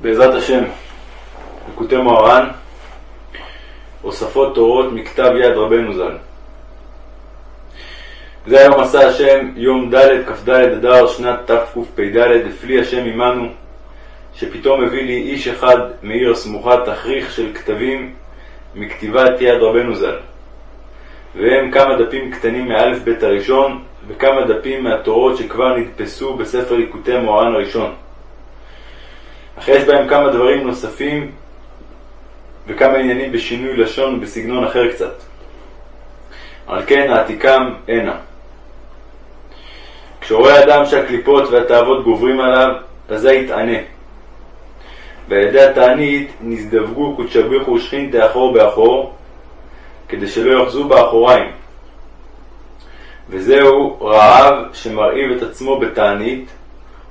בעזרת השם, לקוטי מוהר"ן, הוספות תורות מכתב יד רבנו ז"ל. זה היום עשה השם יום ד' כ"ד אדר שנת תקפ"ד, הפליא השם עמנו, שפתאום הביא לי איש אחד מעיר הסמוכה תכריך של כתבים מכתיבת יד רבנו ז"ל. והם כמה דפים קטנים מאלף בית הראשון, וכמה דפים מהתורות שכבר נדפסו בספר ליקוטי מוהר"ן הראשון. אך יש בהם כמה דברים נוספים וכמה עניינים בשינוי לשון ובסגנון אחר קצת. על כן העתיקם הנה. כשרואה אדם שהקליפות והתאוות גוברים עליו, אזי יתענה. ועל ידי התענית נזדווגו קודשביחו ושכינתה אחור באחור, כדי שלא יאחזו באחוריים. וזהו רעב שמרעיב את עצמו בתענית,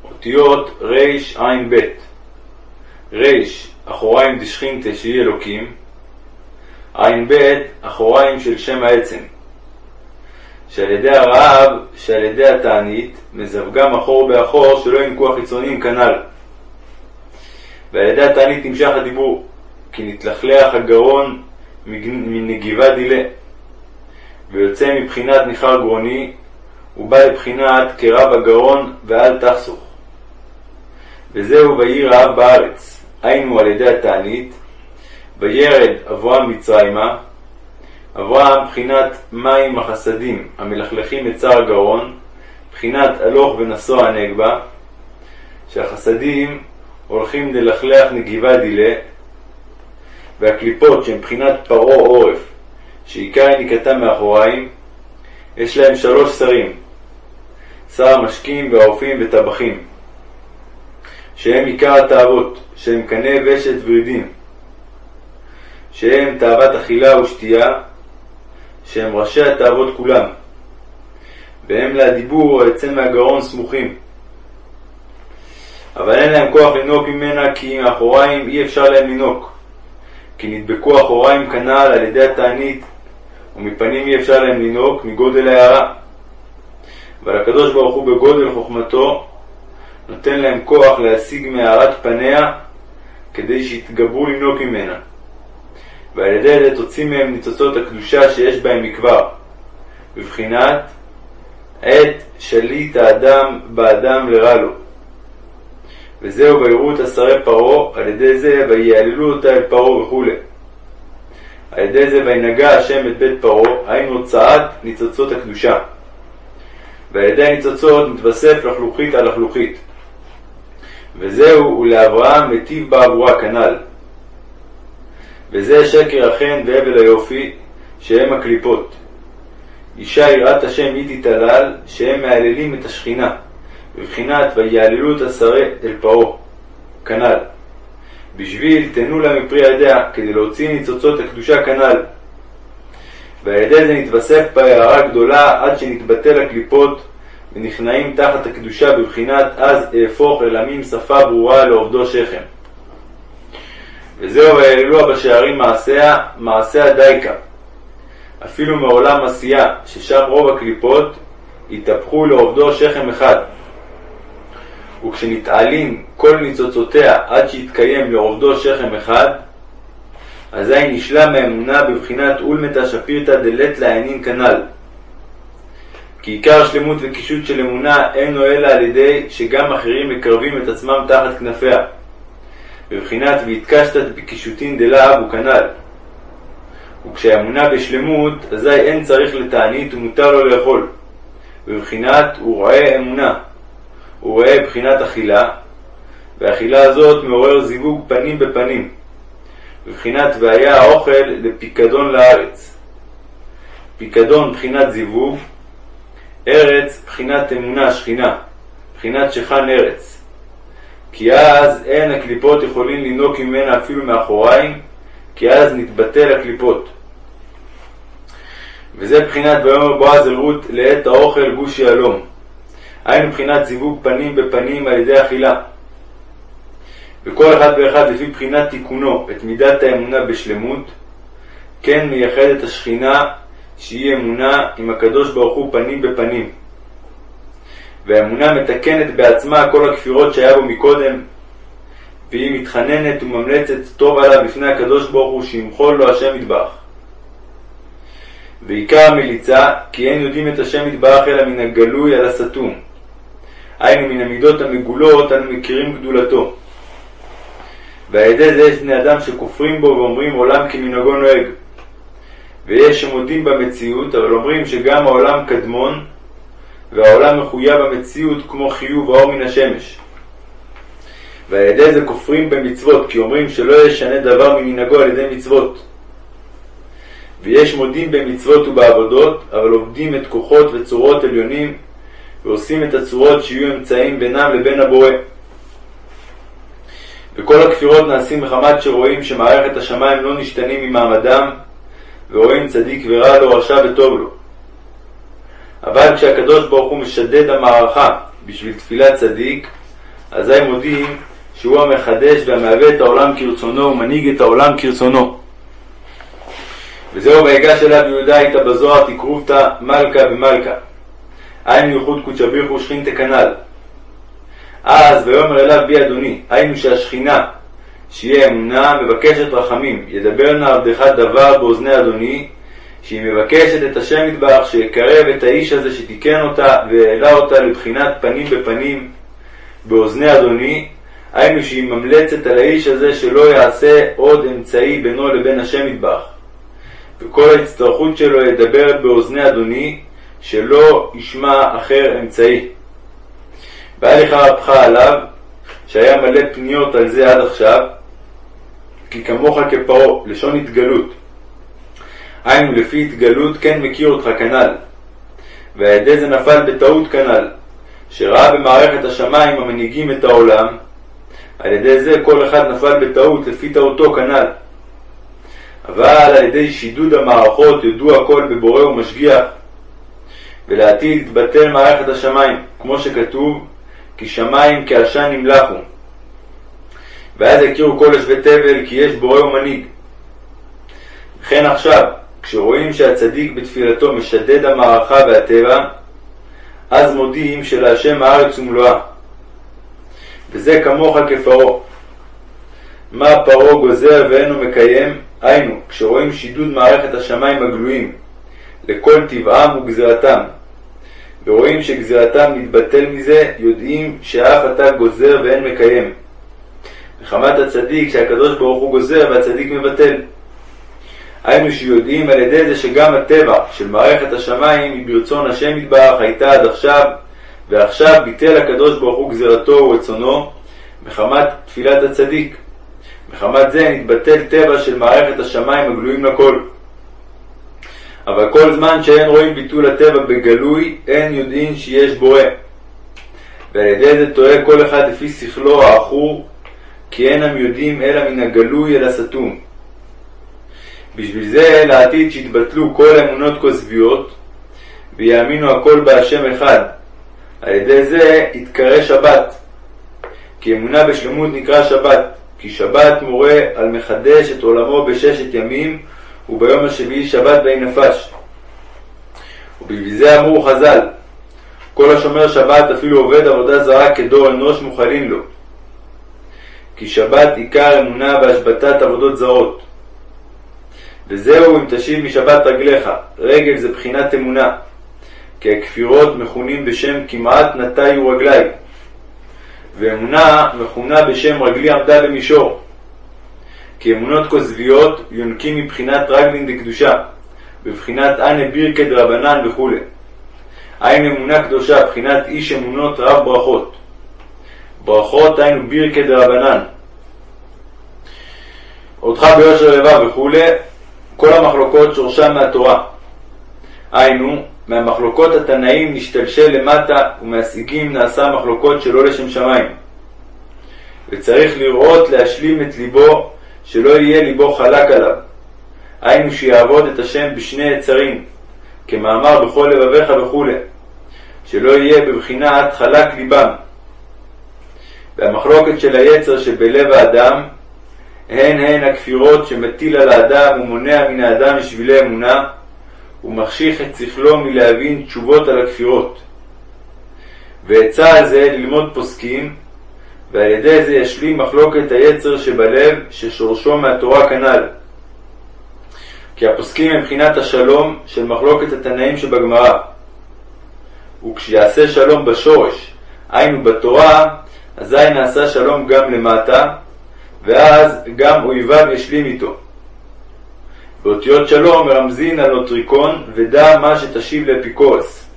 אותיות רע"ב. ריש, אחוריים דשכינתה שהיא אלוקים, ע"ב, אחוריים של שם העצם. שעל ידי הרעב, שעל ידי התענית, מזווגם אחור באחור שלא ינקו החיצוניים כנ"ל. ועל ידי התענית נמשך הדיבור, כי נתלכלח הגרון מנגיבה דילה, ויוצא מבחינת ניחר גרוני, ובא לבחינת קרע בגרון ואל תחסוך. וזהו ויהי רעב בארץ, היינו על ידי התענית, וירד אברהם מצרימה, אברהם בחינת מים החסדים המלכלכים את צער הגרון, בחינת הלוך ונסוע הנגבה, שהחסדים הולכים ללכלח נגיבה דילה, והקליפות שהן בחינת פרעה עורף, שעיקר יניקתם מאחוריים, יש להם שלוש שרים, שר המשקים והאופים וטבחים. שהם עיקר התאוות, שהם קנה ושת ורידים, שהם תאוות אכילה ושתייה, שהם ראשי התאוות כולם, והם לדיבור היוצא מהגרון סמוכים. אבל אין להם כוח לנוק ממנה כי עם האחוריים אי אפשר להם לנוק, כי נדבקו אחוריים כנ"ל על ידי התענית, ומפנים אי אפשר להם לנוק מגודל ההערה. אבל הקדוש ברוך הוא בגודל חוכמתו נותן להם כוח להשיג מהארת פניה כדי שיתגברו לנהוג ממנה. ועל ידי זה תוציא מהם ניצוצות הקדושה שיש בהם מכבר, בבחינת עת שליט האדם באדם לרע לו. וזהו ויראו את השרי פרעה, על ידי זה ויעללו אותה אל פרעה וכו'. על ידי זה וינגע השם את בית פרעה, היינו הוצאת ניצוצות הקדושה. ועל ידי הניצוצות מתווסף לחלוכית על לחלוכית. וזהו ולאברהם מטיב בעבורה כנ"ל. וזה שקר החן והבל היופי, שהם הקליפות. אישה יראת השם היא תתהלל, שהם מהללים את השכינה, בבחינת ויעללו את השרה אל פרעה, כנ"ל. בשביל תנו לה מפרי ידיה, כדי להוציא ניצוצות הקדושה כנ"ל. ועל ידי זה נתווסף בה הערה גדולה עד שנתבטל הקליפות ונכנעים תחת הקדושה בבחינת אז אהפוך אל עמים שפה ברורה לעובדו שכם. וזהו ויעללוה בשערים מעשיה, מעשיה דייקה. אפילו מעולם עשייה, ששם רוב הקליפות התהפכו לעובדו שכם אחד. וכשנתעלים כל ניצוצותיה עד שיתקיים לעובדו שכם אחד, אזי נשלם מאמונה בבחינת אולמתא שפירתא דלת לעינין כנ"ל. כי עיקר שלמות וקישוט של אמונה אינו אלא על ידי שגם אחרים מקרבים את עצמם תחת כנפיה. בבחינת והתקשת בקישוטין דלאב הוא כנ"ל. וכשהאמונה בשלמות, אזי אין צריך לתענית ומותר לו לאכול. בבחינת הוא רואה אמונה. הוא רואה בחינת אכילה, והאכילה הזאת מעורר זיווג פנים בפנים. בבחינת והיה האוכל לפיקדון לארץ. פיקדון בחינת זיווג, ארץ בחינת אמונה שכינה, בחינת שכן ארץ. כי אז אין הקליפות יכולים לנהוג ממנה אפילו מאחוריים, כי אז נתבטל הקליפות. וזה בחינת ויאמר בועז אל רות לעת האוכל גוש יהלום. היינו בחינת זיווג פנים בפנים על ידי אכילה. וכל אחד ואחד לפי בחינת תיקונו את מידת האמונה בשלמות, כן מייחד את השכינה שהיא אמונה עם הקדוש ברוך הוא פנים בפנים. והאמונה מתקנת בעצמה כל הכפירות שהיה בו מקודם, והיא מתחננת וממלצת טוב עליו בפני הקדוש ברוך הוא שימחול לו השם יתברך. ועיקר המליצה כי אין יודעים את השם יתברך אלא מן הגלוי על הסתום. היינו מן המידות המגולות אנו מכירים גדולתו. ועל ידי זה יש בני אדם שכופרים בו ואומרים עולם כמנהגו נוהג. ויש שמודים במציאות, אבל אומרים שגם העולם קדמון, והעולם מחויב במציאות כמו חיוב האור מן השמש. ועל ידי זה כופרים במצוות, כי אומרים שלא ישנה דבר ממנהגו על ידי מצוות. ויש מודים במצוות ובעבודות, אבל עובדים את כוחות וצורות עליונים, ועושים את הצורות שיהיו אמצעים בינם לבין הבורא. וכל הכפירות נעשים מחמת שרואים שמערכת השמיים לא נשתנים ממעמדם, ורואים צדיק ורע לו, רשע וטוב לו. אבל כשהקדוש ברוך הוא משדד המערכה בשביל תפילת צדיק, אזי מודיעים שהוא המחדש והמהווה את העולם כרצונו ומנהיג את העולם כרצונו. וזהו ויגש אליו יהודה איתה בזוהר תקרובתא מלכה במלכה. היינו ייחוד קודשא בריחו שכינתא כנ"ל. אז ויאמר אליו בי אדוני, היינו שהשכינה, שיהיה אמונה, מבקשת רחמים, ידבר נא עבדך דבר באוזני אדוני, שהיא מבקשת את השם יתברך שיקרב את האיש הזה שתיקן אותה והעלה אותה לבחינת פנים בפנים באוזני אדוני, היינו שהיא ממלצת על האיש הזה שלא יעשה עוד אמצעי בינו לבין השם יתברך. וכל ההצטרכות שלו ידבר באוזני אדוני, שלא ישמע אחר אמצעי. לך רבך עליו, שהיה מלא פניות על זה עד עכשיו, כי כמוך כפרעה, לשון התגלות. היינו לפי התגלות כן מכיר אותך כנ"ל. ועל ידי זה נפל בטעות כנ"ל, שראה במערכת השמיים המנהיגים את העולם, על ידי זה כל אחד נפל בטעות לפי טעותו כנ"ל. אבל על ידי שידוד המערכות ידוע הכל בבורא ומשגיח, ולעתיד תבטל מערכת השמיים, כמו שכתוב, כי שמיים כעשן נמלחו. ואז יכירו כל יושבי תבל כי יש בורא ומנהיג. וכן עכשיו, כשרואים שהצדיק בתפילתו משדד המערכה והטבע, אז מודיעים שלהשם הארץ ומלואה. וזה כמוך כפרעה. מה פרעה גוזר ואינו מקיים, היינו, כשרואים שידוד מערכת השמיים הגלויים לכל טבעם וגזירתם, ורואים שגזירתם מתבטל מזה, יודעים שאף אתה גוזר ואין מקיים. מחמת הצדיק שהקדוש ברוך הוא גוזר והצדיק מבטל. היינו שיודעים על ידי זה שגם הטבע של מערכת השמיים היא ברצון השם יתברך הייתה עד עכשיו, ועכשיו ביטל הקדוש ברוך הוא גזירתו ורצונו, מחמת תפילת הצדיק. מחמת זה נתבטל טבע של מערכת השמיים הגלויים לכל. אבל כל זמן שאין רואים ביטול הטבע בגלוי, אין יודעים שיש בורא. ועל ידי זה טועה כל אחד לפי שכלו העכור, כי אינם יודעים אלא מן הגלוי אל הסתום. בשביל זה לעתיד שיתבטלו כל האמונות כוזביות, ויאמינו הכל בהשם אחד. על ידי זה יתקרא שבת. כי אמונה בשלמות נקרא שבת, כי שבת מורה על מחדש את עולמו בששת ימים, וביום השביעי שבת בי נפש. ובשביל זה אמרו חז"ל, כל השומר שבת אפילו עובד עבודה זרה כדור אנוש מוכלים לו. כי שבת עיקר אמונה בהשבתת עבודות זרות. וזהו אם תשיב משבת רגליך, רגל זה בחינת אמונה, כי הכפירות מכונים בשם כמעט נטיו רגלי, ואמונה מכונה בשם רגלי עמדה במישור. כי אמונות כוזביות יונקים מבחינת רגלין דקדושה, בבחינת אנא בירקא דרבנן וכו'. היינו אמונה קדושה, בחינת איש אמונות רב ברכות. ברכות היינו בירקא דרבנן. אותך ביושר לבב וכו', כל המחלוקות שורשם מהתורה. היינו, מהמחלוקות התנאים נשתלשל למטה, ומהשיגים נעשה מחלוקות שלא לשם שמיים. וצריך לראות להשלים את ליבו, שלא יהיה ליבו חלק עליו. היינו שיעבוד את השם בשני יצרים, כמאמר בכל לבביך וכו', שלא יהיה בבחינת חלק ליבם. והמחלוקת של היצר שבלב האדם, הן הן הכפירות שמטיל על האדם ומונע מן האדם משבילי אמונה, ומחשיך את שכלו מלהבין תשובות על הכפירות. ועצה זה ללמוד פוסקים, ועל ידי זה ישלים מחלוקת היצר שבלב ששורשו מהתורה כנ"ל. כי הפוסקים הם מבחינת השלום של מחלוקת התנאים שבגמרא. וכשיעשה שלום בשורש, היינו בתורה, אזי נעשה שלום גם למטה, ואז גם אויביו ישלים איתו. באותיות שלום מרמזין על נוטריקון ודע מה שתשיב לאפיקורס.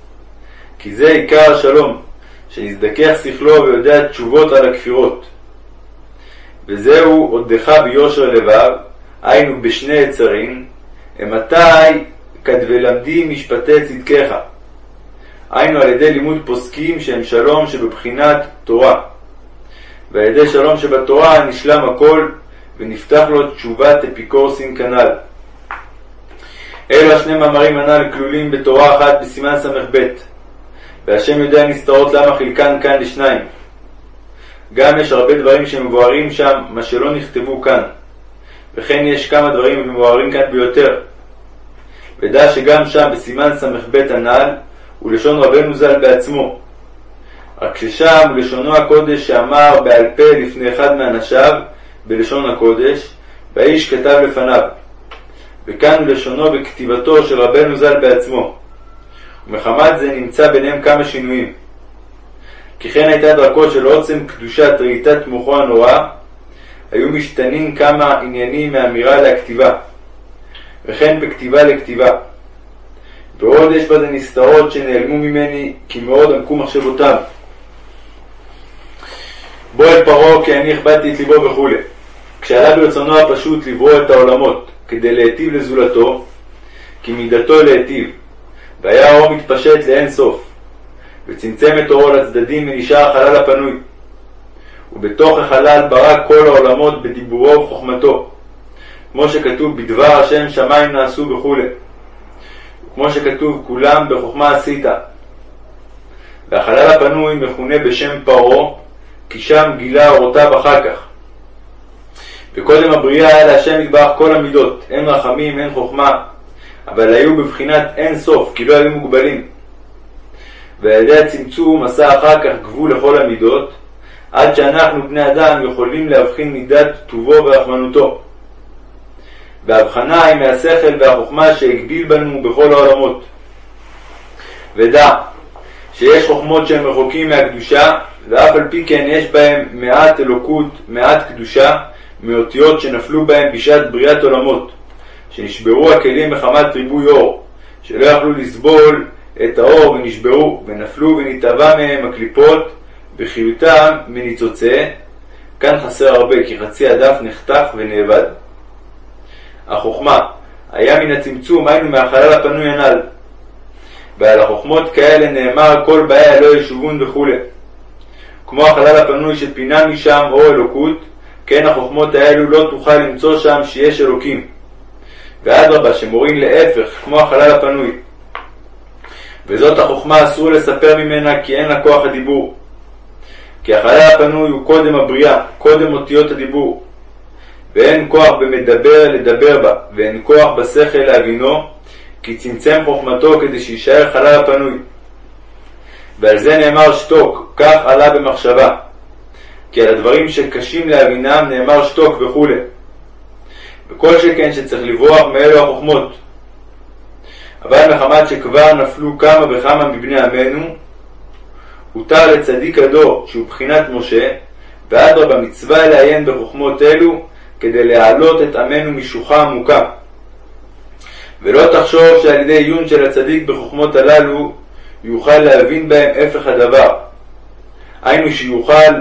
כי זה עיקר השלום, שנזדכך שכלו ויודע תשובות על הכפירות. וזהו עודך ביושר לבב, היינו בשני יצרים, אמתי כדבלמדי משפטי צדקך. היינו על ידי לימוד פוסקים שהם שלום שבבחינת תורה. ועל ידי שלום שבתורה נשלם הכל ונפתח לו תשובת אפיקורסים כנ"ל. אלו השני מאמרים הנ"ל כלולים בתורה אחת בסימן ס"ב, והשם יודע נסתרות למה חלקן כאן לשניים. גם יש הרבה דברים שמבוארים שם, מה שלא נכתבו כאן, וכן יש כמה דברים מבוארים כאן ביותר. ודע שגם שם בסימן ס"ב הנ"ל הוא לשון רבנו ז"ל בעצמו. רק ששם לשונו הקודש שאמר בעל פה לפני אחד מאנשיו בלשון הקודש, והאיש כתב לפניו. וכאן לשונו בכתיבתו של רבנו ז"ל בעצמו. ומחמת זה נמצא ביניהם כמה שינויים. כי כן הייתה דרכו של עוצם קדושת ראיתת מוחו הנורא, היו משתנים כמה עניינים מאמירה להכתיבה, וכן בכתיבה לכתיבה. ועוד יש בזה נסתרות שנעלמו ממני, כי מאוד עמקו מחשבותיו. בוא אל פרעה כי אני הכבדתי את ליבו וכו'. כשעלה ברצונו הפשוט לברוא את העולמות, כדי להיטיב לזולתו, כי מידתו להיטיב, והיה האור מתפשט לאין סוף, וצמצם את אורו לצדדים ונשאר החלל הפנוי. ובתוך החלל ברא כל העולמות בדיבורו ובחוכמתו, כמו שכתוב בדבר השם שמיים נעשו וכו', וכמו שכתוב כולם בחוכמה עשית. והחלל הפנוי מכונה בשם פרעה, כי שם גילה אורותיו אחר כך. וקודם הבריאה היה להשם יתברך כל המידות, אין רחמים, אין חוכמה, אבל היו בבחינת אין סוף, כי לא היו מוגבלים. ועל ידי הצמצום עשה אחר כך גבול לכל המידות, עד שאנחנו בני אדם יכולים להבחין מידת טובו ורחמנותו. והבחנה היא מהשכל והחוכמה שהגביל בנו בכל העולמות. ודע שיש חוכמות שהן רחוקים מהקדושה, ואף על פי כן יש בהם מעט אלוקות, מעט קדושה, מאותיות שנפלו בהם בשעת בריאת עולמות, שנשברו הכלים מחמת ריבוי אור, שלא יכלו לסבול את האור ונשברו, ונפלו ונתעבה מהם הקליפות, וחיותם מניצוצה, כאן חסר הרבה, כי חצי הדף נחתך ונאבד. החוכמה היה מן הצמצום, היינו מהחלל הפנוי הנ"ל. ועל החוכמות כאלה נאמר כל באי לא ישובון וכו'. כמו החלל הפנוי שפינה משם אור אלוקות, כן החוכמות האלו לא תוכל למצוא שם שיש אלוקים. ואדרבה, שמורין להפך, כמו החלל הפנוי. וזאת החוכמה אסור לספר ממנה כי אין לה כוח הדיבור. כי החלל הפנוי הוא קודם הבריאה, קודם אותיות הדיבור. ואין כוח במדבר לדבר בה, ואין כוח בשכל להבינו, כי צמצם חוכמתו כדי שיישאר חלל הפנוי. ועל זה נאמר שתוק, כך עלה במחשבה. כי על הדברים שקשים להבינם נאמר שתוק וכו'. וכל שכן שצריך לברוח מאלו החוכמות. אבל מחמת שכבר נפלו כמה וכמה מבני עמנו, הותר לצדיק הדור, שהוא בחינת משה, ואדרבה מצווה לעיין בחוכמות אלו, כדי להעלות את עמנו משוחה עמוקה. ולא תחשוב שעל ידי עיון של הצדיק בחוכמות הללו, יוכל להבין בהם הפך הדבר. היינו שיוכל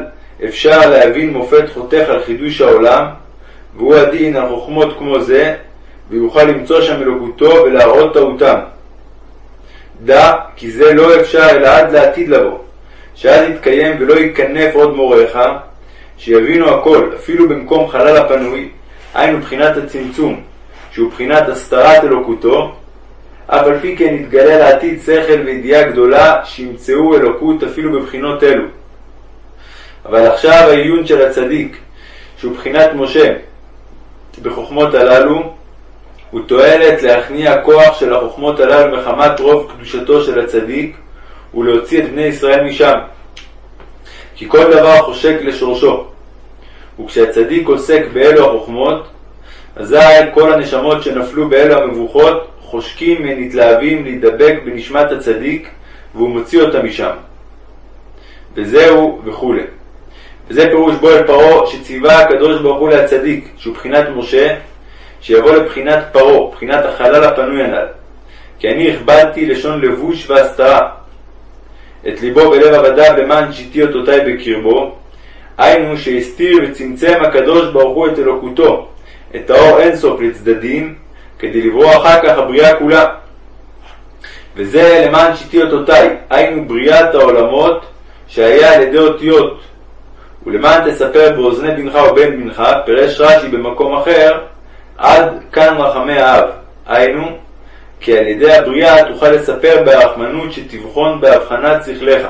אפשר להבין מופת חותך על חידוש העולם, והוא הדין על חוכמות כמו זה, ויוכל למצוא שם אלוקותו ולהראות טעותם. דע כי זה לא אפשר אלא עד לעתיד לבוא, שעד יתקיים ולא ייכנף עוד מוריך, שיבינו הכל, אפילו במקום חלל הפנוי, היינו בחינת הצמצום, שהוא בחינת הסתרת אלוקותו, אף על פי כן יתגלה לעתיד שכל וידיעה גדולה שימצאו אלוקות אפילו בבחינות אלו. אבל עכשיו העיון של הצדיק, שהוא בחינת משה, בחוכמות הללו, הוא תועלת להכניע כוח של החוכמות הללו מחמת רוב קדושתו של הצדיק, ולהוציא את בני ישראל משם. כי כל דבר חושק לשורשו. וכשהצדיק עוסק באלו החוכמות, אזי כל הנשמות שנפלו באלו המבוכות חושקים ונתלהבים להידבק בנשמת הצדיק, והוא מוציא אותה משם. וזהו וכולי. וזה פירוש בו אל פרעה שציווה הקדוש ברוך הוא להצדיק, שהוא בחינת משה, שיבוא לבחינת פרעה, בחינת החלל הפנוי הנ"ל. כי אני הכבדתי לשון לבוש והסתרה. את ליבו בלב עבדיו למען שיתי אותותיי בקרבו, היינו שהסתיר וצמצם הקדוש ברוך הוא את אלוקותו, את האור אינסוף לצדדים, כדי לברוא אחר כך הבריאה כולה. וזה למען שיתי אותותיי, היינו בריאת העולמות, שהיה על ידי אותיות. ולמען תספר באוזני בנך ובן בנך, פירש רש"י במקום אחר, עד כאן רחמי האב. היינו, כי על ידי הבריאה תוכל לספר ברחמנות שתבחון בהבחנת שכלך.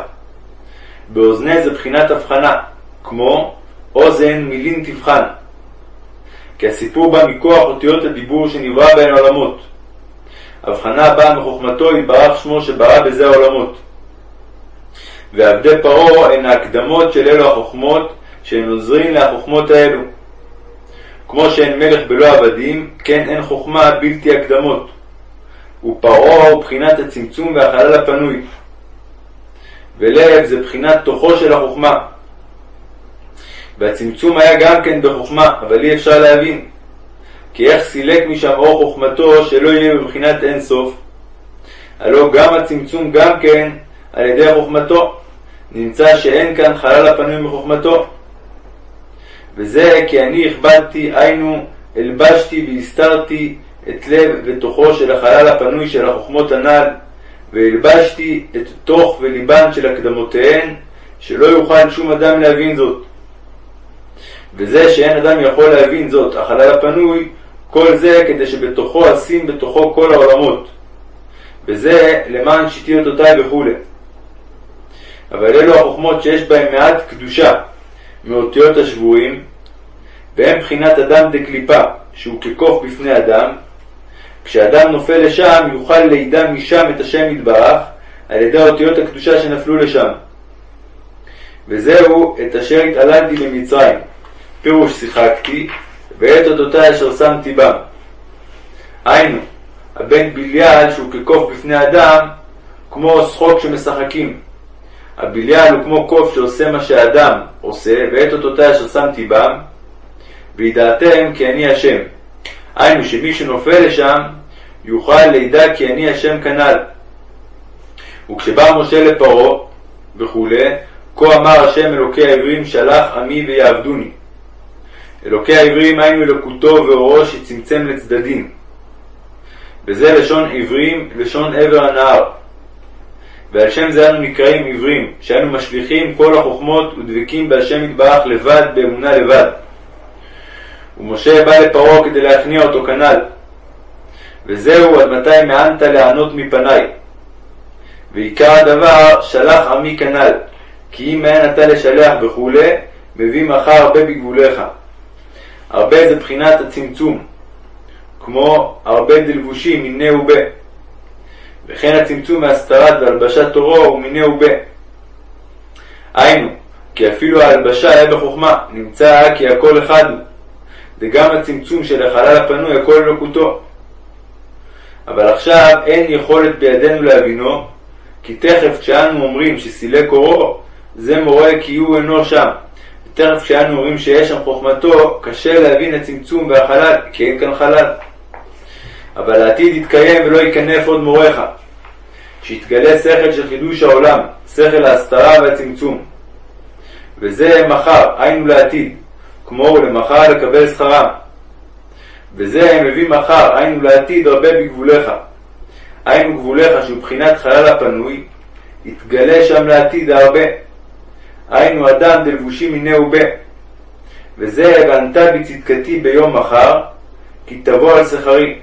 באוזני זה בחינת הבחנה, כמו אוזן מילין תבחן. כי הסיפור בא מכוח אותיות הדיבור שנברא בהן עולמות. הבחנה באה מחוכמתו יתברך שמו שברא בזה העולמות. ועבדי פרעה הן ההקדמות של אלו החוכמות שהן עוזרים להחוכמות האלו. כמו שאין מלך בלא עבדים, כן אין חוכמה בלתי הקדמות. ופרעה הוא בחינת הצמצום והחלל הפנוי. ולב זה בחינת תוכו של החוכמה. והצמצום היה גם כן בחוכמה, אבל אי אפשר להבין. כי איך סילק משם אור חוכמתו שלא יהיה בבחינת אין סוף? הלא גם הצמצום גם כן על ידי חוכמתו. נמצא שאין כאן חלל הפנוי מחוכמתו. וזה כי אני הכבדתי, היינו, הלבשתי והסתרתי את לב ותוכו של החלל הפנוי של החוכמות הנ"ל, והלבשתי את תוך וליבן של הקדמותיהן, שלא יוכל שום אדם להבין זאת. וזה שאין אדם יכול להבין זאת, החלל הפנוי, כל זה כדי שבתוכו אשים בתוכו כל העולמות. וזה למען שיטי אותותיי וכולי. אבל אלו החוכמות שיש בהן מעט קדושה מאותיות השבויים, והם בחינת אדם דקליפה, שהוא כקוף בפני אדם, כשאדם נופל לשם יוכל לידע משם את השם יתברך על ידי האותיות הקדושה שנפלו לשם. וזהו את אשר התעללתי במצרים, פירוש שיחקתי, ואת אותותיי אשר שמתי בם. היינו, הבן בליעל שהוא כקוף בפני אדם, כמו שחוק שמשחקים. הבליעל הוא כמו קוף שעושה מה שאדם עושה, ואת אותותיי אשר שמתי בם, וידעתם כי אני השם. היינו שמי שנופל לשם, יוכל לידע כי אני השם כנ"ל. וכשבא משה לפרעה וכולי, כה אמר השם אלוקי העברים שלח עמי ויעבדוני. אלוקי העברים היינו אלוקותו ואורו שצמצם לצדדים. וזה לשון עברים, לשון עבר הנהר. ועל שם זה אנו נקראים עברים, שאנו משליכים כל החוכמות ודבקים בהשם יתברך לבד, באמונה לבד. ומשה בא לפרעה כדי להכניע אותו כנ"ל. וזהו עד מתי מענת לענות מפניי. ועיקר הדבר שלח עמי כנ"ל, כי אם מעין אתה לשלח וכולי, מביא מחר הרבה בגבוליך. הרבה זה בחינת הצמצום, כמו הרבה דלבושים מיני ובה. וכן הצמצום מהסתרת והלבשת תורו מיני ובה. היינו, כי אפילו ההלבשה היה בחוכמה, נמצא כי הכל אחד הוא. וגם הצמצום של החלל הפנוי הכל אלוקותו. אבל עכשיו אין יכולת בידינו להבינו, כי תכף כשאנו אומרים שסילק אורו, זה מורה כי הוא אינו שם. ותכף כשאנו אומרים שיש שם חוכמתו, קשה להבין הצמצום והחלל, כי אין כאן חלל. אבל העתיד יתקיים ולא ייכנף עוד מורך. שיתגלה שכל של חידוש העולם, שכל ההסתרה והצמצום. וזה מחר, היינו לעתיד, כמו למחר לקבל שכרם. וזה מביא מחר, היינו לעתיד הרבה בגבוליך. היינו גבוליך שהוא בחינת חלל הפנוי, יתגלה שם לעתיד הרבה. היינו אדם דלבושים מיני ובה. וזה וענתה בצדקתי ביום מחר, כי תבוא על שכרי.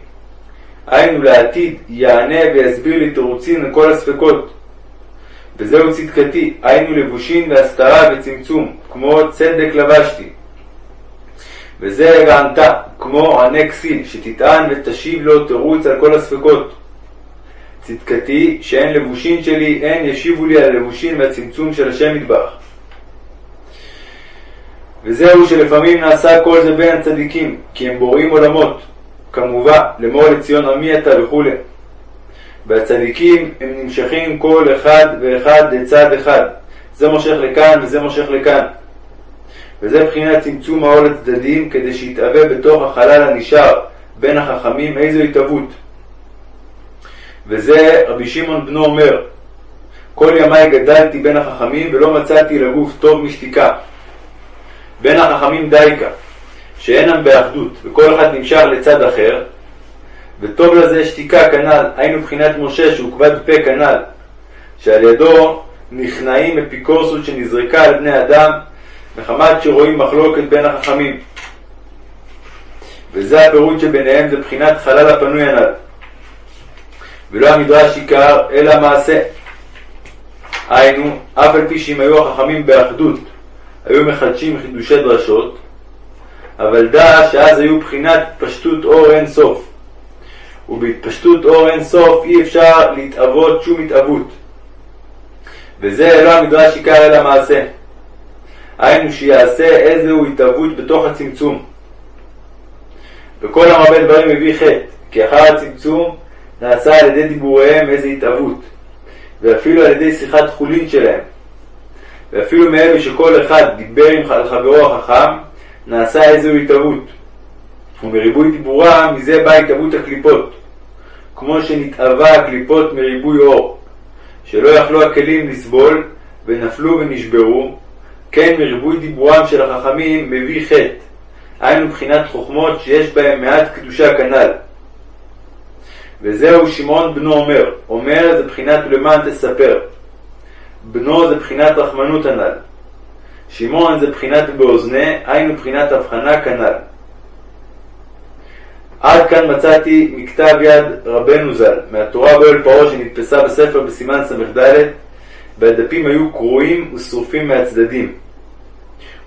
היינו לעתיד יענה ויסביר לי תירוצים לכל הספקות. וזהו צדקתי, היינו לבושים והסתרה וצמצום, כמו צדק לבשתי. וזה וענתה, כמו ענה כסיל, שתטען ותשיב לו תירוץ על כל הספקות. צדקתי, שאין לבושין שלי, אין ישיבו לי על הלבושין והצמצום של השם יתברך. וזהו שלפעמים נעשה כל זה בין הצדיקים, כי הם בוראים עולמות, כמובן, לאמור לציון עמי אתה וכולי. והצדיקים הם נמשכים כל אחד ואחד לצד אחד. זה מושך לכאן וזה מושך לכאן. וזה מבחינת צמצום העול לצדדים, כדי שיתהווה בתוך החלל הנשאר בין החכמים איזו התהוות. וזה רבי שמעון בנו אומר, כל ימיי גדלתי בין החכמים ולא מצאתי לגוף טוב משתיקה. בין החכמים דייקה, שאינם באחדות, וכל אחד נמשך לצד אחר, וטוב לזה שתיקה כנ"ל, היינו מבחינת משה שהוא כבד פה כנ"ל, שעל ידו נכנעים אפיקורסות שנזרקה על בני אדם, מחמת שרואים מחלוקת בין החכמים. וזה הפירוט שביניהם, זה בחינת חלל הפנוי הנ"ל. ולא המדרש עיקר, אלא מעשה. היינו, אף על פי שאם היו החכמים באחדות, היו מחדשים חידושי דרשות, אבל דע שאז היו בחינת פשטות אור אין סוף. ובהתפשטות אור אין סוף אי אפשר להתאבות שום התאבות. וזה לא המדרש עיקר אלא מעשה. היינו שיעשה איזהו התאבות בתוך הצמצום. וכל המרבה דברים מביא חטא, כי אחר הצמצום נעשה על ידי דיבוריהם איזו התאבות, ואפילו על ידי שיחת חולין שלהם. ואפילו מאלו שכל אחד דיבר עם חברו החכם, נעשה איזו התאבות. ומריבוי דיבורם, מזה באה התאבות הקליפות. כמו שנתאווה הקליפות מריבוי אור, שלא יכלו הכלים לסבול, ונפלו ונשברו, כן מריבוי דיבורם של החכמים מביא חטא, היינו מבחינת חוכמות שיש בהם מעט קדושה כנ"ל. וזהו שמעון בנו אומר, אומר זה בחינת ולמען תספר. בנו זה בחינת רחמנות הנ"ל. שמעון זה בחינת באוזני, היינו בחינת הבחנה כנ"ל. עד כאן מצאתי מכתב יד רבנו ז"ל, מהתורה באוהל פרעה שנתפסה בספר בסימן ס"ד, והדפים היו קרועים ושרופים מהצדדים.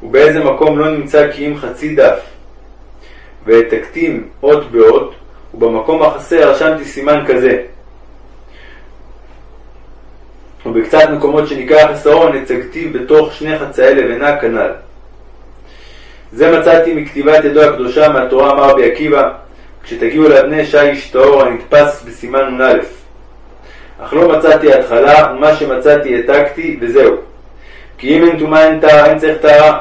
ובאיזה מקום לא נמצא כי אם חצי דף, והעתקתים אות באות, ובמקום החסר רשמתי סימן כזה. ובקצת מקומות שנקרא חסרון הצגתי בתוך שני חצאי לבנה כנ"ל. זה מצאתי מכתיבת ידו הקדושה מהתורה אמר בי עקיבא, כשתגיעו לאבני שיש טהור הנתפס בסימן נ"א. אך לא מצאתי התחלה, ומה שמצאתי העתקתי, וזהו. כי אם אין טומאה אין טהרה, אין צריך טהרה.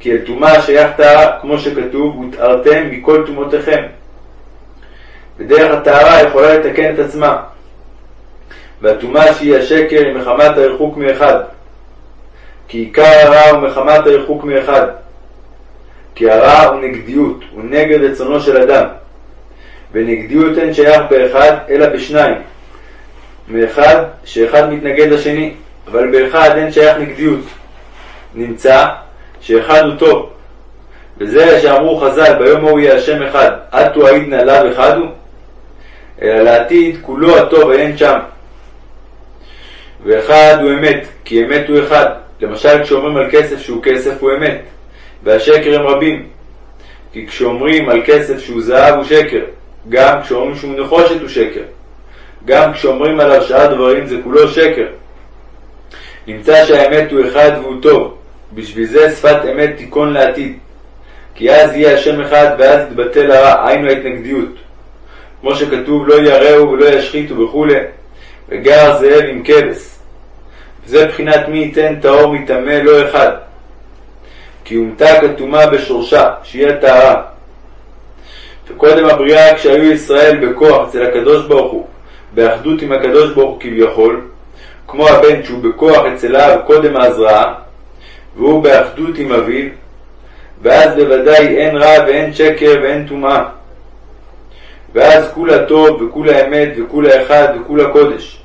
כי אל טומאה שייך טהרה, כמו שכתוב, ותארתם מכל טומאותיכם. ודרך הטהרה יכולה לתקן את עצמה. והטומאה שהיא השקר היא מחמת הריחוק מאחד. כי עיקר הרע הוא מחמת הריחוק מאחד. כי הרע הוא נגדיות, הוא נגד רצונו של אדם. ונגדיות אין שייך באחד, אלא בשניים. מאחד, שאחד מתנגד לשני, אבל באחד אין שייך נגדיות. נמצא שאחד הוא טוב. וזה שאמרו חז"ל, ביום ההוא יהיה השם אחד, עטו העידנא לאו אחד הוא, אלא לעתיד כולו הטוב ואין שם. ואחד הוא אמת, כי אמת הוא אחד. למשל כשאומרים על כסף שהוא כסף הוא אמת, והשקר הם רבים. כי כשאומרים על כסף שהוא זהב הוא שקר, גם כשאומרים שהוא נחושת הוא שקר. גם כשאומרים על הרשעת דברים זה כולו שקר. נמצא שהאמת הוא אחד והוא טוב, בשביל זה שפת אמת תיכון לעתיד. כי אז יהיה השם אחד ואז יתבטל הרע, היינו ההתנגדיות. כמו שכתוב לא יראו ולא ישחיתו וכולי, וגר זאב עם כבש. וזה בחינת מי ייתן טהור מטמא לא אחד. כי הומתק הטומאה בשורשה, שיהיה טהרה. וקודם הבריאה כשהיו ישראל בכוח אצל הקדוש ברוך הוא, באחדות עם הקדוש ברוך הוא כביכול, כמו הבן שהוא בכוח אצל האב קודם ההזרעה, והוא באחדות עם אביו, ואז בוודאי אין רע ואין שקר ואין טומאה. ואז כולה טוב וכולה אמת וכולה אחד וכולה קודש.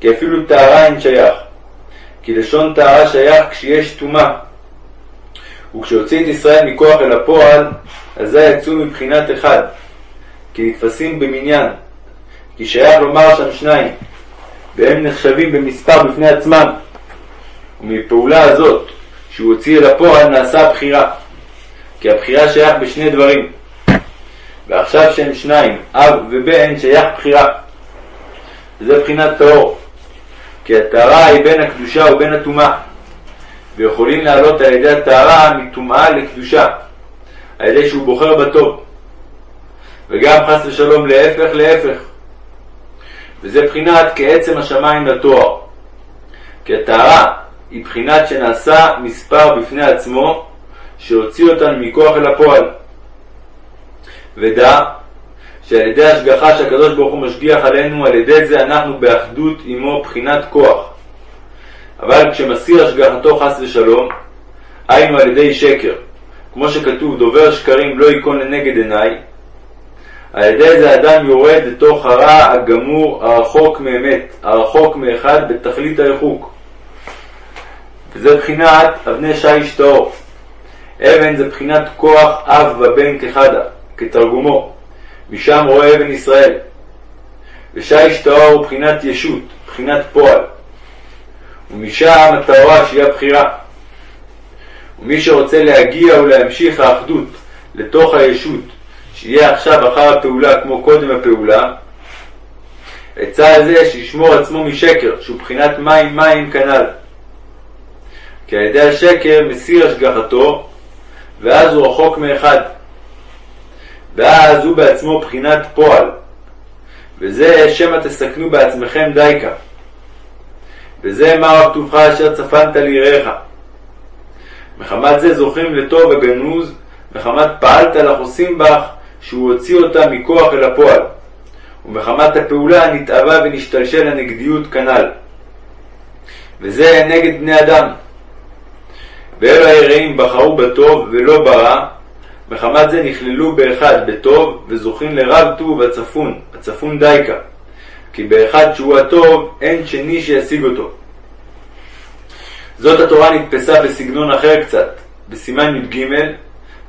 כי אפילו טהרה אין שייך. כי לשון טהרה שייך כשיש טומאה. וכשהוציא את ישראל מכוח אל הפועל, אזי יצאו מבחינת אחד, כי נתפסים במניין. כי שייך לומר שם שניים, והם נחשבים במספר בפני עצמם. ומפעולה הזאת, שהוא הוציא אל הפועל, נעשה הבחירה. כי הבחירה שייך בשני דברים. ועכשיו שהם שניים, אב ובן, שייך בחירה. וזה בחינת טהור. כי הטהרה היא בין הקדושה ובין הטומאה. ויכולים לעלות על ידי הטהרה מטומאה לקדושה, על ידי שהוא בוחר בטוב. וגם חס ושלום להפך להפך. וזה בחינת כעצם השמיים לתואר. כי הטהרה היא בחינת שנעשה מספר בפני עצמו, שהוציא אותנו מכוח אל הפועל. ודע שעל ידי השגחה שהקדוש ברוך הוא משגיח עלינו, על ידי זה אנחנו באחדות עמו בחינת כוח. אבל כשמסיר השגחתו חס ושלום, היינו על ידי שקר, כמו שכתוב דובר שקרים לא ייכון לנגד עיניי, על ידי זה אדם יורד לתוך הרע הגמור הרחוק מאמת, הרחוק מאחד בתכלית הריחוק. וזה בחינת אבני שיש טהור. אבן זה בחינת כוח אב ובן כחדה, כתרגומו. משם רואה אבן ישראל. ושיש טהור הוא בחינת ישות, בחינת פועל. ומשם הטהורה שהיא הבחירה. ומי שרוצה להגיע ולהמשיך האחדות לתוך הישות, שיהיה עכשיו אחר הפעולה כמו קודם הפעולה, עצה על זה שישמור עצמו משקר, שהוא בחינת מים מים כנ"ל. כי על ידי השקר מסיר השגחתו, ואז הוא רחוק מאחד. ואז הוא בעצמו בחינת פועל. וזה שמא תסכנו בעצמכם דייקה. וזה מה רב טובך אשר צפנת ליראיך. מחמת זה זוכים לטוב הגנוז, מחמת פעלת לחוסים בך, שהוא הוציא אותה מכוח אל הפועל. ומחמת הפעולה נתאווה ונשתלשל הנגדיות כנ"ל. וזה נגד בני אדם. ואלו היראים בחרו בטוב ולא ברע, מחמת זה נכללו באחד בטוב, וזוכים לרב טוב הצפון, הצפון דייקה. כי באחד שהוא הטוב, אין שני שישיג אותו. זאת התורה נתפסה בסגנון אחר קצת, בסימן י"ג,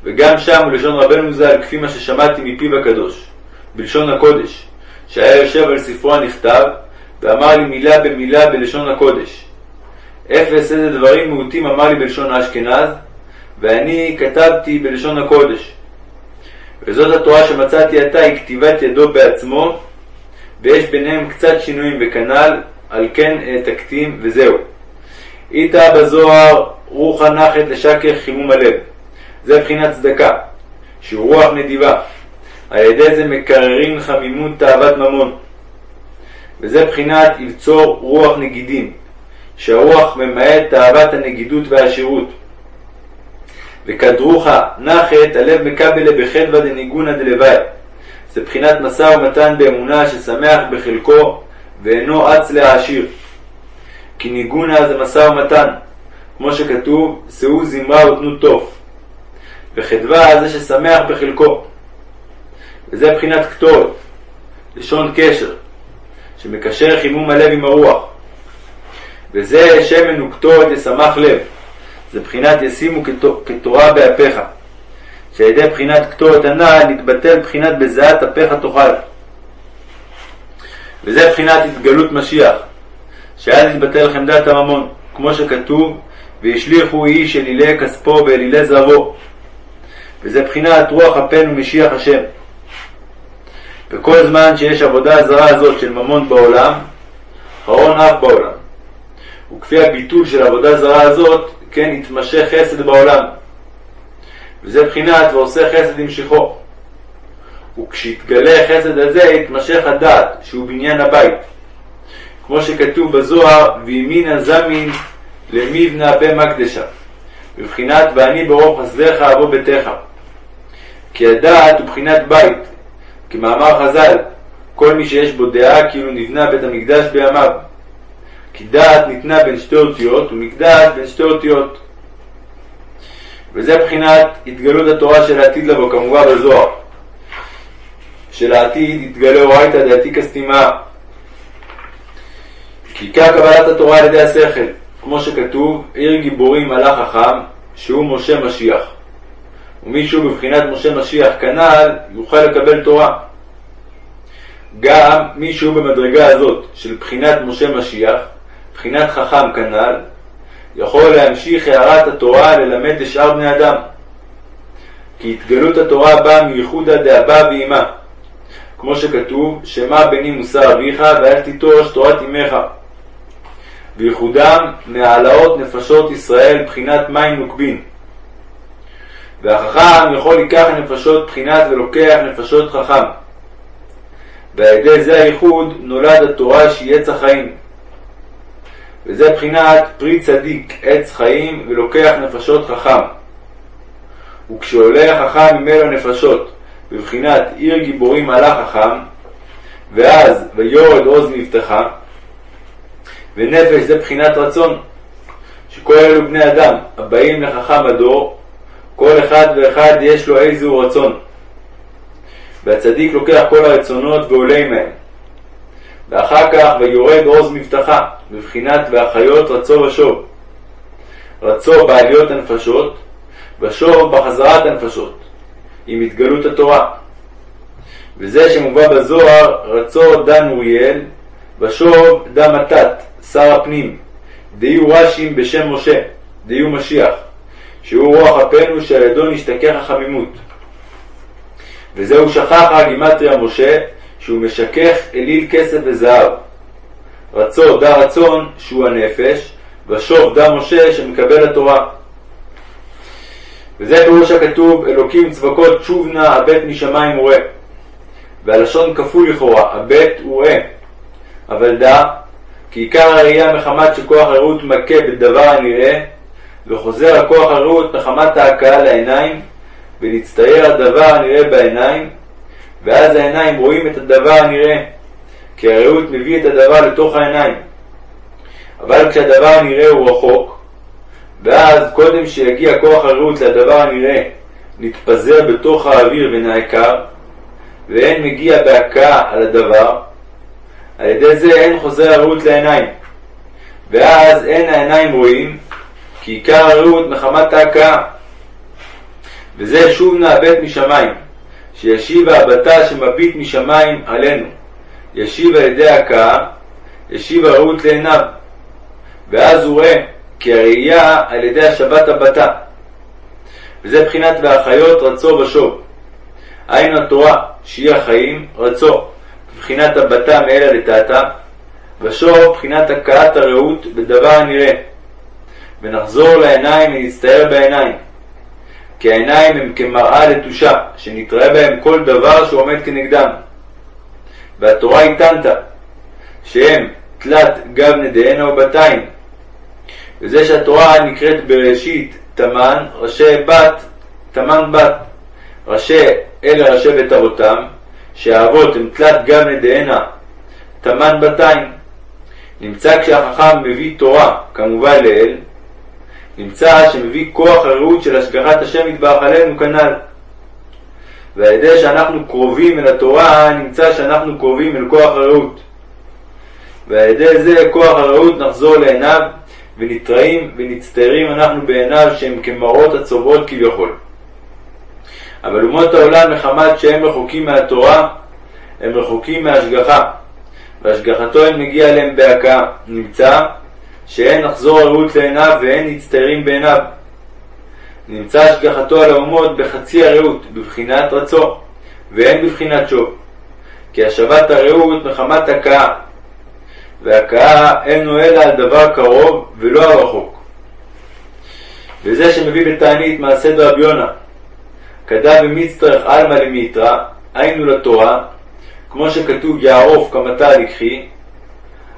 וגם שם הוא לשון רבנו ז"ל, כפי מה ששמעתי מפיו הקדוש, בלשון הקודש, שהיה יושב על ספרו הנכתב, ואמר לי מילה במילה בלשון הקודש. אפס איזה דברים מעוטים אמר לי בלשון אשכנז, ואני כתבתי בלשון הקודש. וזאת התורה שמצאתי עתה היא כתיבת ידו בעצמו, ויש ביניהם קצת שינויים וכנ"ל, על כן העתקתים וזהו. איתה בזוהר רוחה נחת לשקר חימום הלב. זה מבחינת צדקה, שהוא רוח נדיבה. על ידי זה מקררים חמימות תאוות ממון. וזה בחינת יבצור רוח נגידים, שהרוח ממעט תאוות הנגידות והעשירות. וכדרוכה נחת הלב מקבלה בחדווה דניגונא דלוואי. זה בחינת משא ומתן באמונה ששמח בחלקו ואינו אץ להעשיר. כי ניגונה זה משא ומתן, כמו שכתוב, שאו זמרה ותנו תוף. וחדווה זה ששמח בחלקו. וזה בחינת קטורת, לשון קשר, שמקשר חימום הלב עם הרוח. וזה שמן וקטורת ישמח לב. זה בחינת ישימו כתורה באפיך. שעל ידי בחינת קטורת הנעל נתבטל בחינת בזיעת אפיך תאכל. וזה בחינת התגלות משיח, שאז יתבטל חמדת הממון, כמו שכתוב, והשליכו איש אלילי כספו ואלילי זרעו. וזה בחינת רוח אפנו משיח השם. וכל זמן שיש עבודה זרה הזאת של ממון בעולם, חרון אף בעולם. וכפי הביטול של עבודה זרה הזאת, כן יתמשך חסד בעולם. וזה בחינת ועושה חסד המשכו. וכשיתגלה החסד הזה, יתמשך הדעת, שהוא בניין הבית. כמו שכתוב בזוהר, וימינה זמין למבנה פה מקדשה. בבחינת ואני ברוב חסדיך אבוא ביתך. כי הדעת הוא בחינת בית. כמאמר חז"ל, כל מי שיש בו דעה כאילו נבנה בית המקדש בימיו. כי דעת ניתנה בין שתי אותיות ומקדש בין שתי אותיות. וזה בחינת התגלות התורה של העתיד לבוא, כמובן בזוהר. של העתיד יתגלה אורייתא דעתיקא סתימה. כי עיקר קבלת התורה על ידי השכל, כמו שכתוב, עיר גיבורים מלאך חכם, שהוא משה משיח. ומי שהוא בבחינת משה משיח כנ"ל, יוכל לקבל תורה. גם מי שהוא במדרגה הזאת של בחינת משה משיח, בחינת חכם כנ"ל, יכול להמשיך הערת התורה ללמד לשאר בני אדם. כי התגלות התורה באה מייחודא דאבא ואימה. כמו שכתוב, שמע בני מוסר אביך ואל תיטוש תורת אמך. וייחודם מהעלאות נפשות ישראל בחינת מים נוקבין. והחכם יכול לקח נפשות בחינת ולוקח נפשות חכם. ועל ידי זה הייחוד נולד התורה שהיא עץ החיים. וזה בחינת פרי צדיק עץ חיים ולוקח נפשות חכם. וכשעולה חכם ממנו נפשות בבחינת עיר גיבורים עלה חכם, ואז ויורד עוז מבטחה, ונפש זה בחינת רצון, שכל אלו בני אדם הבאים לחכם הדור, כל אחד ואחד יש לו איזהו רצון. והצדיק לוקח כל הרצונות ועולה עמהם. ואחר כך ויורד עוז מבטחה, בבחינת והחיות רצו ושוב. רצו בעליות הנפשות, ושוב בחזרת הנפשות, עם התגלות התורה. וזה שמובא בזוהר, רצו דן אוריאל, ושוב דם מתת, שר הפנים, דיו רשים בשם משה, דיו משיח, שהוא רוח אפינו שעל ידו נשתכח החמימות. וזהו שכח הגימטריה משה, שהוא משכך אליל כסף וזהב. רצו דה רצון, שהוא הנפש, ושוב דה משה, שמקבל התורה. וזה פירוש הכתוב, אלוקים צבקות שוב נא הבט משמיים וראה. והלשון כפול לכאורה, הבט וראה. אבל דע, כי עיקר הראייה מחמת שכוח הראות מכה בדבר הנראה, וחוזר הכוח הראות מחמת ההכאה לעיניים, ונצטייר הדבר הנראה בעיניים, ואז העיניים רואים את הדבר הנראה, כי הראות מביא את הדבר לתוך העיניים. אבל כשהדבר הנראה הוא רחוק, ואז קודם שיגיע כוח הראות לדבר הנראה, נתפזר בתוך האוויר ונעקר, ואין מגיע בהכאה על הדבר, על ידי זה אין חוזר הראות לעיניים. ואז אין העיניים רואים, כי עיקר הראות מחמת ההכאה. וזה שוב נאבד משמיים, שישיב הבתה שמביט משמיים עלינו. ישיב על ידי הכאה, ישיב הרעות לעיניו. ואז הוא רואה כי הראייה על ידי השבת הבתה. וזה בחינת והחיות רצו ושוב. היינו התורה שהיא החיים רצו, בחינת הבתה מאלה לטאטה, ושוב בחינת הכאת הרעות בדבר הנראה. ונחזור לעיניים ונצטער בעיניים. כי העיניים הם כמראה לתושה, שנתראה בהם כל דבר שעומד כנגדם. והתורה איתנת, שהם תלת גב נדיהנה ובתיים. וזה שהתורה נקראת בראשית תמן, ראשי בת, תמן בת. ראשי אלה ראשי בית אבותם, שהאבות הם תלת גב נדיהנה, תמן בתיים. נמצא כשהחכם מביא תורה, כמובן לאל, נמצא שמביא כוח הרעות של השגחת השם יתברך עלינו כנ"ל. ועל ידי שאנחנו קרובים אל התורה, נמצא שאנחנו קרובים אל כוח הרעות. ועל ידי זה כוח הרעות נחזור לעיניו, ונתראים ונצטערים אנחנו בעיניו שהם כמראות הצובעות כביכול. אבל אומות העולם מחמת שהם רחוקים מהתורה, הם רחוקים מהשגחה, והשגחתו אין מגיע אליהם בהכאה. נמצא שאין לחזור הרעות לעיניו ואין נצטערים בעיניו. נמצא השגחתו על האומות בחצי הרעות, בבחינת רצו, ואין בבחינת שוב. כי השבת הרעות מחמת הכאה, והכאה אינו אלא על דבר קרוב ולא על רחוק. וזה שמביא בתענית מעשה דרבי יונה, כדא במצטרך עלמא למיתרא, היינו לתורה, כמו שכתוב יערוף כמתה לקחי,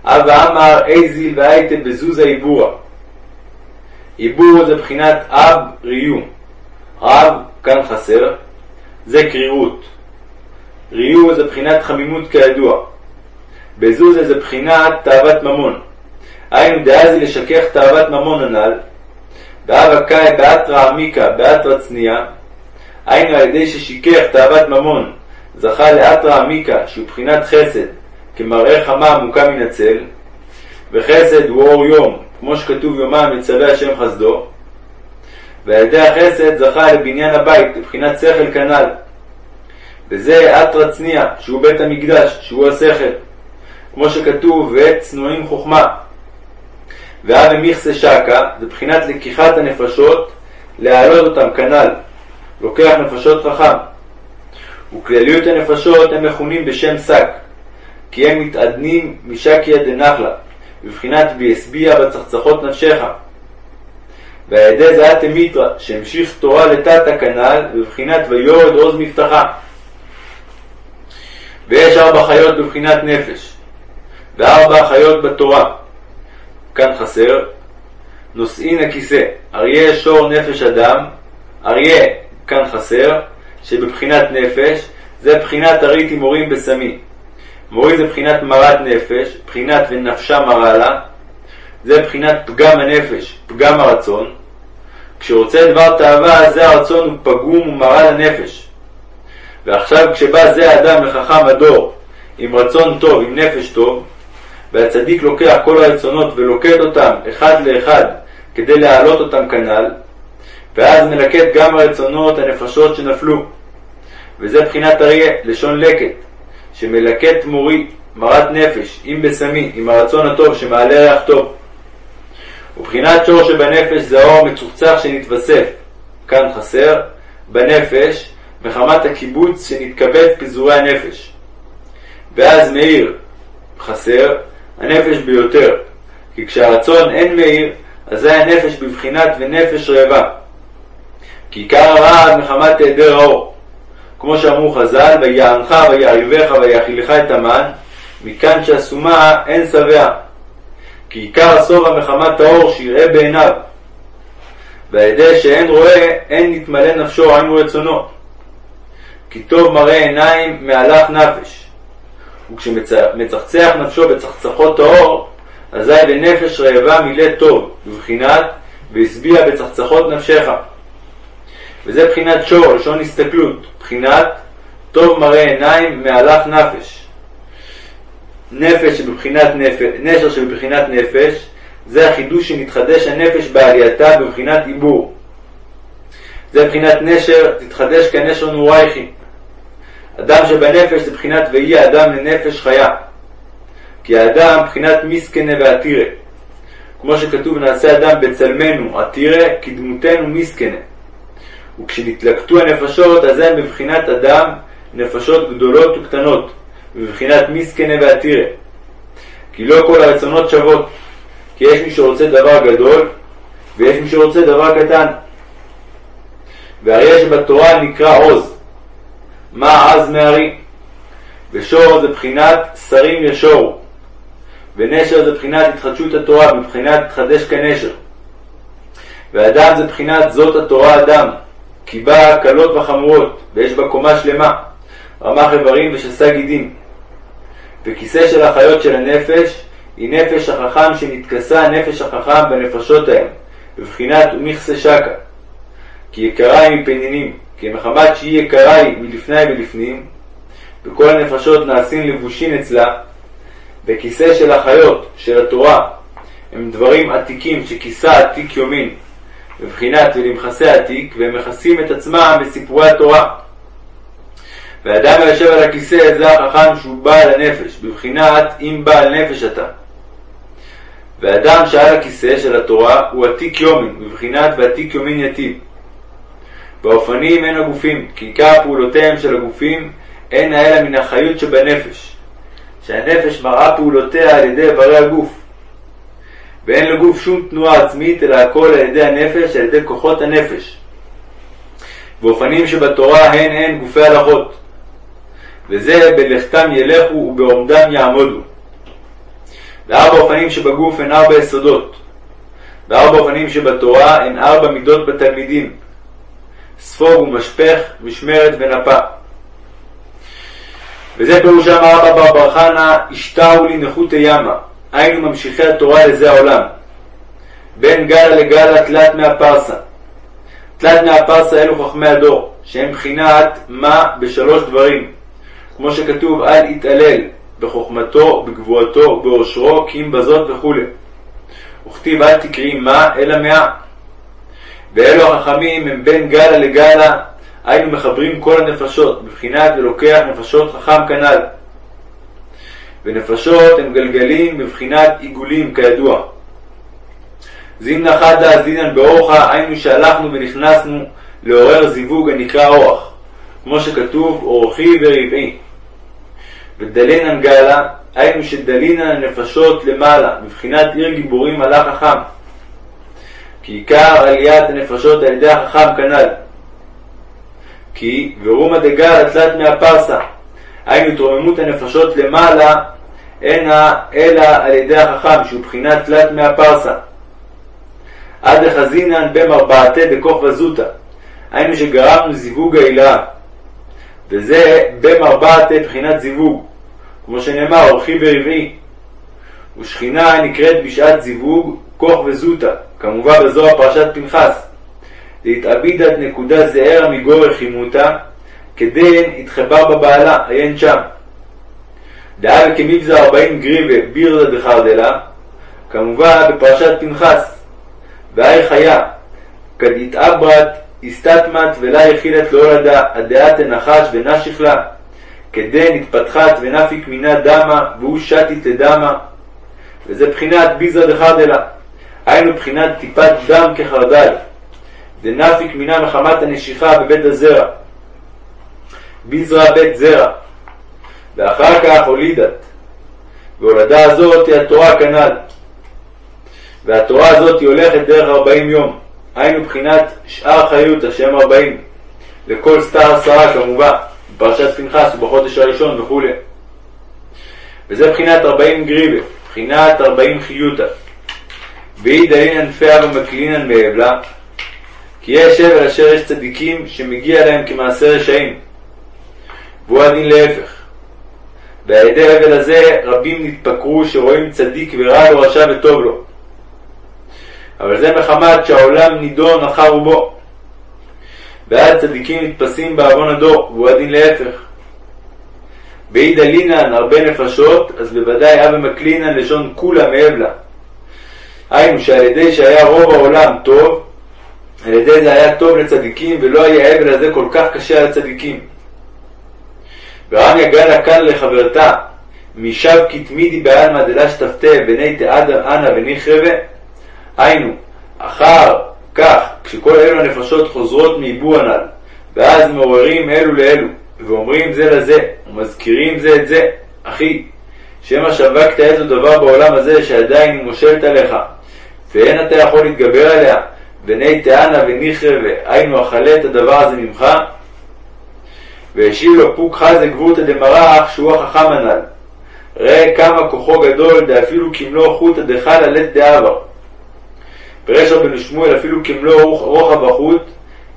אבא אמר איזיל והייתה בזוזה עיבורה. עיבור זה בחינת אב ריו. אב, כאן חסר, זה קרירות. ריו זה בחינת חמימות כידוע. בזוזה זה בחינת תאוות ממון. היינו דאזי לשכך תאוות ממון הנ"ל, ואב הקאי באתרא עמיקה באתרא צניעה, היינו על ידי ששיקח תאוות ממון, זכה לאתרא עמיקה, שהוא בחינת חסד, כמראה חמה עמוקה מן הצל, וחסד הוא אור יום, כמו שכתוב יומם מצווה השם חסדו, ועל ידי החסד זכה לבניין הבית, לבחינת שכל כנ"ל. וזה אתרא צניע, שהוא בית המקדש, שהוא השכל. כמו שכתוב, ועת צנועים חוכמה. ואבי מיכסה שקה, זה בחינת לקיחת הנפשות, להעלות אותם כנ"ל. לוקח נפשות חכם. וכלליות הנפשות הם מכונים בשם שק, כי הם מתעדנים משקיה דנחלה, בבחינת וישביע בצחצחות נפשך. ועל ידי זה אתם מיתרא, שהמשיך תורה לתתא כנ"ל, בבחינת ויורד עוז מבטחה. ויש ארבע חיות בבחינת נפש, וארבע חיות בתורה. כאן חסר, נושאין הכיסא, אריה שור נפש אדם, אריה, כאן חסר, שבבחינת נפש, זה בחינת ארית עם מורים בסמי. מורי זה בחינת מרת נפש, בחינת ונפשה מרה לה, זה בחינת פגם הנפש, פגם הרצון. כשרוצה דבר תאווה, זה הרצון הוא פגום ומרה לנפש. ועכשיו כשבא זה האדם לחכם הדור, עם רצון טוב, עם נפש טוב, והצדיק לוקח כל הרצונות ולוקט אותם אחד לאחד כדי להעלות אותם כנ"ל, ואז מלקט גם הרצונות הנפשות שנפלו. וזה בחינת אריה, לשון לקט, שמלקט מורי, מרת נפש, אם בסמי, עם הרצון הטוב שמעלה ריח טוב. ובחינת שור שבנפש זה האור המצוחצח שנתווסף, כאן חסר, בנפש, מחמת הקיבוץ שנתכבד פיזורי הנפש. ואז מאיר, חסר, הנפש ביותר, כי כשהרצון אין מאיר, אזי הנפש בבחינת ונפש רעבה. כי עיקר הרעב מחמת היעדר האור. כמו שאמרו חז"ל, ויענך ויעריבך ויאכילך את המן, מכאן שהסומה אין שבע. כי עיקר השובע מחמת האור שיראה בעיניו. ועל ידי שאין רואה, אין נתמלא נפשו, היינו רצונו. כי טוב מראה עיניים מהלך נפש. וכשמצחצח נפשו בצחצחות האור, אזי בנפש רעבה מילא טוב, בבחינת והשביע בצחצחות נפשך. וזה בחינת שור, לשון הסתכלות, בחינת טוב מראה עיניים מהלך נפש. נפש שבבחינת נפש, נשר שבבחינת נפש, זה החידוש שנתחדש הנפש בעלייתה בבחינת עיבור. זה בחינת נשר, תתחדש כנשר נורייכי. אדם שבנפש זה בחינת ויהי אדם לנפש חיה. כי האדם בחינת מיסקנה ועתירה. כמו שכתוב נעשה אדם בצלמנו עתירה, כדמותנו מיסקנה. וכשנתלקטו הנפשות, אז הם בבחינת אדם נפשות גדולות וקטנות, בבחינת מיסקנה ועתירה. כי לא כל הרצונות שוות, כי יש מי שרוצה דבר גדול, ויש מי שרוצה דבר קטן. והאריה שבתורה נקרא עוז. מה עז מארי? ושור זה בחינת שרים ישור, ונשר זה בחינת התחדשות התורה, מבחינת התחדש כנשר. ואדם זה בחינת זאת התורה אדם, כי בה קלות וחמורות, ויש בה קומה שלמה, רמ"ח איברים ושסה גידים. וכיסא של החיות של הנפש היא נפש החכם שנתכסה נפש החכם בנפשות ההם, בבחינת ומכסה שקה. כי יקרה היא מפנינים, כי מחמת שהיא יקרה היא מלפני ולפנים, וכל הנפשות נעשים לבושין אצלה, בכיסא של החיות, של התורה, הם דברים עתיקים שכיסה עתיק יומין, בבחינת ולמכסה עתיק, והם מכסים את עצמם בסיפורי התורה. ואדם היושב על הכיסא זה החכם שהוא בעל הנפש, בבחינת אם בעל נפש אתה. ואדם שעל הכיסא של התורה הוא עתיק יומין, בבחינת ועתיק יומין יתיב. באופנים הן הגופים, כי עיקר פעולותיהם של הגופים אין אלא מן החיות שבנפש, שהנפש מראה פעולותיה על ידי איברי הגוף. ואין לגוף שום תנועה עצמית, אלא הכל על ידי הנפש, על ידי כוחות הנפש. באופנים שבתורה הן הן גופי הלכות. וזה בלכתם ילכו ובעומדם יעמודו. וארבע אופנים שבגוף הן ארבע יסודות. וארבע אופנים שבתורה הן ארבע מידות בתלמידים. ספוג ומשפך, משמרת ונפה. וזה פירושם רבא בר בר חנה, השתהו לי נחותי ימה, היינו ממשיכי התורה לזה העולם. בין גלה לגלה תלת מהפרסה. תלת מהפרסה אלו חכמי הדור, שהם בחינת מה בשלוש דברים, כמו שכתוב אל יתעלל בחוכמתו, בגבורתו, באושרו, כי אם בזאת וכולי. וכתיב אל תקראי מה אלא מאה. ואלו החכמים הם בין גלה לגלה, היינו מחברים כל הנפשות, בבחינת ולוקח נפשות חכם כנ"ל. ונפשות הם גלגלים בבחינת עיגולים כידוע. זימנה חדה אז דינן באורחה, היינו שהלכנו ונכנסנו לעורר זיווג הנקרא אורח, כמו שכתוב אורחי ורבעי. ודלינן גלה, היינו שדלינן הנפשות למעלה, מבחינת עיר גיבורים עלה חכם. כי עיקר עליית הנפשות על ידי החכם כנ"ל. כי ורומא דגל התלת מהפרסה, היינו התרוממות הנפשות למעלה, אינה אלא על ידי החכם, שהוא בחינת תלת מהפרסה. עד דחזינן במרפאתי דכוך וזוטה, היינו שגרמנו זיווג העילה. וזה במרפאתי בחינת זיווג, כמו שנאמר, אורחי ורבעי. ושכינה נקראת בשעת זיווג כוך וזוטה, כמובן בזוהר פרשת פנחס. להתעבידת נקודה זעירה מגורר חימותה, כדין התחבר בבעלה, עיין שם. דאב כמבזר ארבעים גריבה בירדה דחרדלה, כמובן בפרשת פנחס. והי חיה, כד התעברת, הסתתמת ולה יחילת להולדה, הדעת הנחש ונשיך לה, כדין התפתחת ונפיק מינה דמה, והוא שתית לדמה. וזה בחינת ביזר דחרדלה. היינו בחינת טיפת דם כחרדל. דנפיק מינה מחמת הנשיכה בבית הזרע. ביזרע בית זרע. ואחר כך הולידת. והולדה הזאת היא התורה כנ"ל. והתורה הזאת היא הולכת דרך ארבעים יום. היינו בחינת שאר חיות השם ארבעים. לכל סתר עשרה כמובן, בפרשת פנחס ובחודש הראשון וכולי. וזה בחינת ארבעים גריבה, בחינת ארבעים חיותא. ואי דלין ענפיה ומקלינן מאבלה, כי יש הבל אשר יש צדיקים שמגיע להם כמעשה רשעים, והוא הדין להפך. ידי ההבל הזה רבים נתפקרו שרואים צדיק ורע לו רשע וטוב לו. אבל זה מחמת שהעולם נידון אחר רובו. ואז צדיקים נתפסים בעוון הדור, והוא הדין להפך. ואידא לינן הרבה נפשות, אז בוודאי אבא מקלינן לשון כולה מאבלה. היינו שעל ידי שהיה רוב העולם טוב, על ידי זה היה טוב לצדיקים, ולא היה האבל הזה כל כך קשה על הצדיקים. ורמיה גלה כאן לחברתה, משב כתמידי בעלמא דלה שתפתה בני תאדם אנא וניחרבה, היינו, אחר כך, כשכל אלו הנפשות חוזרות מעיבור הנ"ל, ואז מעוררים אלו לאלו, ואומרים זה לזה, ומזכירים זה את זה, אחי, שמא שווקת איזו דבר בעולם הזה שעדיין מושלת עליך, ואין אתה יכול להתגבר עליה, בני תאנה וניחרבה, היינו אכלה את הדבר הזה ממך? והשיב לו פוק חזה גבורתא דמרח, שהוא החכם הנ"ל. ראה כמה כוחו גדול, דאפילו כמלוא חוטא דחל עלת דעבר. פירש רבנו שמואל, אפילו כמלוא רוחב החוט,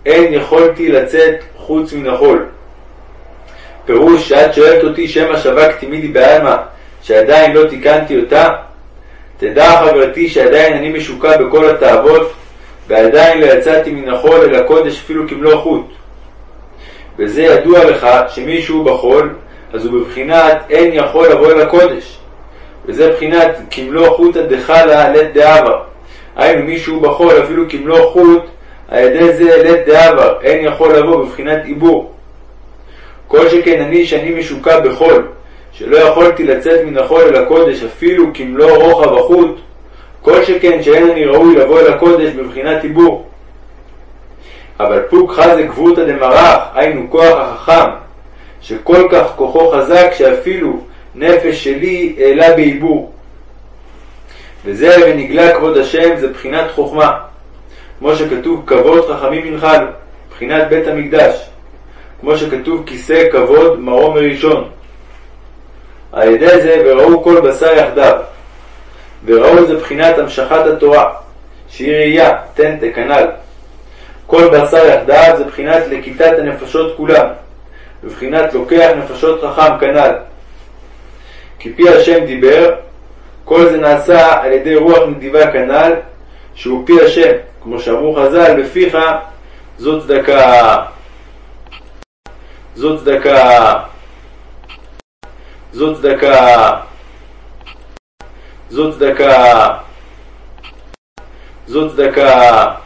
אין יכולתי לצאת חוץ מן החול. פירוש שאת שואלת אותי שמא שווקתי מידי בעלמא, שעדיין לא תיקנתי אותה, תדע חברתי שעדיין אני משוקע בכל התאוות, ועדיין לא יצאתי מן החול אל הקודש אפילו כמלוא חוט. וזה ידוע לך שמי שהוא בחול, אז הוא בבחינת אין יכול לבוא אל הקודש. וזה בחינת כמלוא חוטא דחלה לית דעבר. היינו מי שהוא בחול אפילו כמלוא חוט, על ידי זה לית דעבר, אין יכול לבוא בבחינת עיבור. כל שכן אני שאני משוקע בחול, שלא יכולתי לצאת מן החול אל הקודש אפילו כמלוא רוחב החוט, כל שכן שאין אני ראוי לבוא אל הקודש בבחינת עיבור. אבל פוק חזה גבורתא דמרח, היינו כוח החכם, שכל כך כוחו חזק שאפילו נפש שלי העלה בעיבור. וזה ונגלה כבוד השם זה בחינת חוכמה, כמו שכתוב כבוד חכמים ינחלו, בחינת בית המקדש, כמו שכתוב כיסא כבוד מרום מראשון. על ידי זה וראו כל בשר יחדיו, וראו זה בחינת המשכת התורה, שהיא ראייה, תנטה, כנ"ל. כל בשר יחדיו זה בחינת לכיתת הנפשות כולם, ובחינת לוקח נפשות חכם כנ"ל. כי פי השם דיבר, כל זה נעשה על ידי רוח נדיבה כנ"ל, שהוא פי השם, כמו שאמרו חז"ל, בפיך זו צדקה. זו צדקה. זו צדקה. זו צדקה. זו צדקה.